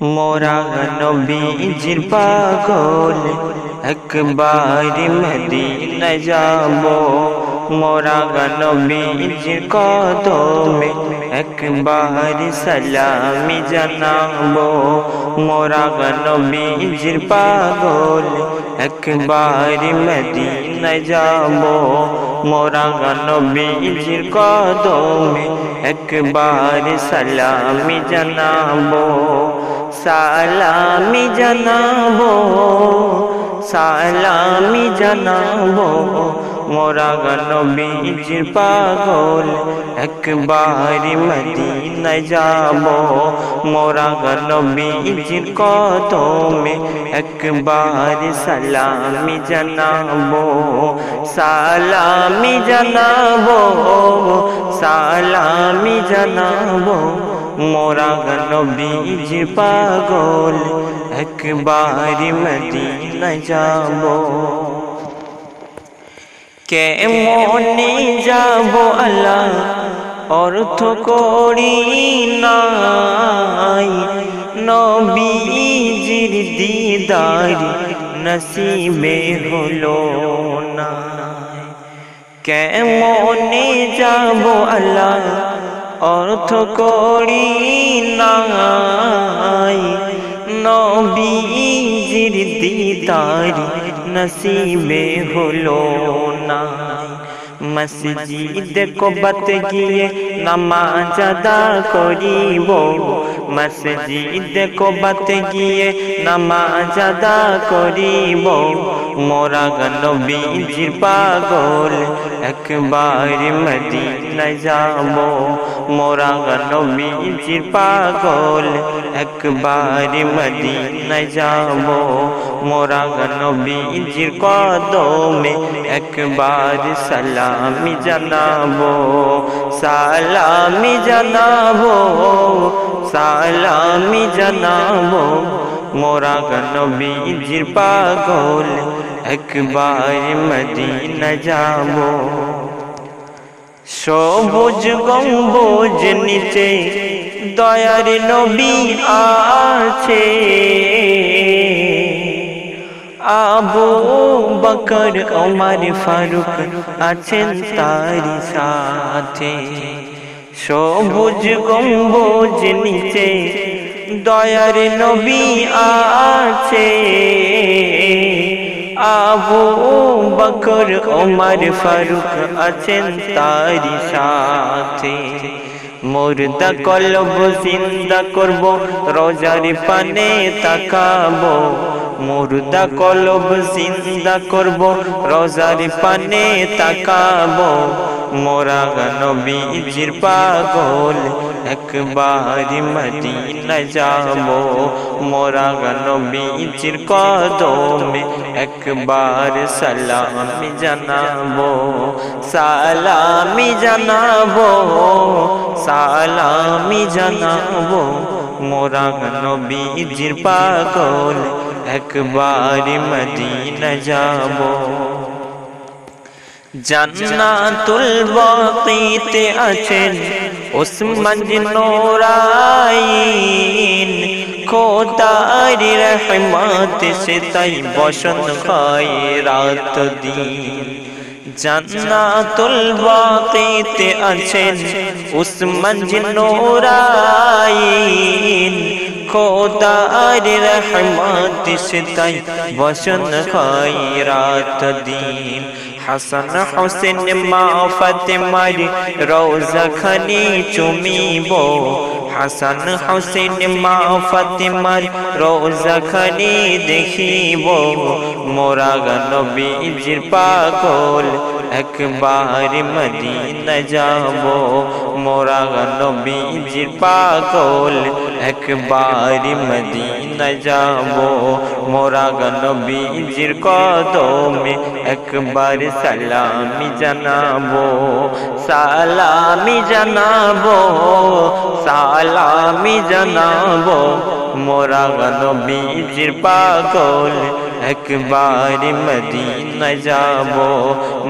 মোরা নবীজির পাগল একবার মদিনা যাব মোরা নবীজির কদমে একবার সালামি জানাব মোরা নবীজির পাগল একবার মদিনা যাব মোরা নবীজির কদমে একবার সালামি জানাব সালামি জানাব সালামি জানাব। মোরা নবীজির পাগল, একবার মদিনায় যাব। মোরা নবীজির কদমে একবার সালামি জানাব সালামি জানাব সালামি জানাব। মোরা নবীজ পাগল একবার মদিনা যাব কেমনে যাব আল্লাহ অর্থ করি নাই নবীজির দিদার নসিবে হলো না কেমনে যাব আল্লাহ অর্থ করি নাই। নবীজির দিদারি নসিবে হলো না মসজিদ কোবত গিয়ে নামাজ আদা করিব। মসজিদ কবত গিয়ে নামাজ আদা করিব। মোরা নবীজির পাগল, একবার মদিনা যাব। মোরা নবীজির পাগল, একবার মদিনা যাব। মোরা নবীজির কদমে একবার সালামি জানাব সালামি জানাব। সালামি জানাব মোরা নবীজির পাগল, একবার মদিনা যাব। সবুজ গম্বুজ নিচে দয়ার নবী আছে। আবু বকর, ওমর ফারুক আছেন তারি সাথে। সবুজ গম্বুজ নিচে দয়ার নবী আছে। আবু বকর, ওমর ফারুক আছেন তারি সাথে। মুর্দা কলব জিন্দা করব, রোজার পানে তাকাবো। মুর্দা কলব জিন্দা করব, রোজার পানে তাকাবো। মোরা নবীজির পাগল একবার মদিনা যাব মোরা নবীজির কদমে একবার সালামি জানাব সালামি জানাব সালামি জানাব মোরা নবীজির পাগল একবার মদিনা যাব জান্নাতুল বাকিতে আছেন ওসমান নোরাইন খোদার রহমত সে তাই বসন খায় রাত দিন জান্নাতুল বাকিতে আছেন উসমান নোরাইন খোদার রহমত সে তাই বসন খায় রাত দিন হাসান হোসেন মা ফাতেমার রোজা খানি চুমিব হাসান হোসেন মা ফাতেমার রোজা খানি দেখিব মোরা নবীজির পাগল একবার মদিনা যাব, মোরা নবীজির পাগল। একবার মদিনা যাব, মোরা নবীজির কদমে একবার সালামি জানাব সালামি জানাব সালামি জানাব, মোরা নবীজির পাগল। একবার মদিনা যাব।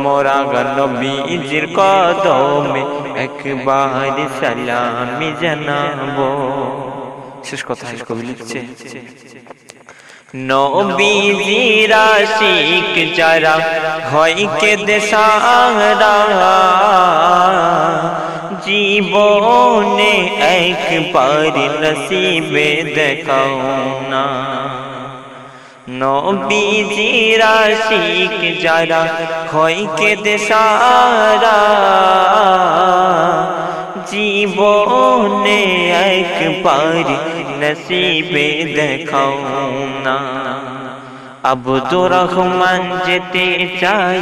মোরা নবীজির কদমে একবার সালামি জানাব। শেষ কথা শেষ কবি লিখছে, নবীজির আশিক যারা হয় কে দেশারা জীবনে একবার নসিবে দেখাও না। নবীজির আশিক যারা হয় কে দেশারা জীবনে একবার নসিবে দেখাও না। আব্দুর রহমান যেতে চাই,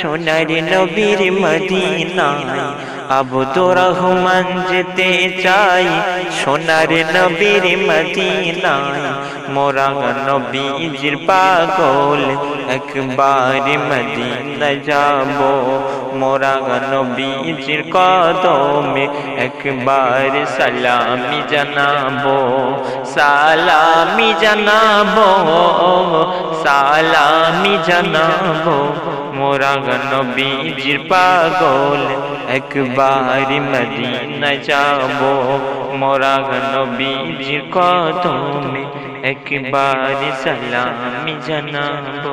সোনার নবীর মদিনায়। আব্দুর রহমান যেতে চাই, সোনার নবীর মদিনায়। মোরা নবীজির পাগল, একবার মদিনা যাব। মোরা নবীজির কদমে একবার সালামি জানাব সালামি জানাব সালামি জানাব। মোরা নবীজির পাগল একবার মদিনা যাব মোরা নবীজির কদমে একবার সালামি জানাব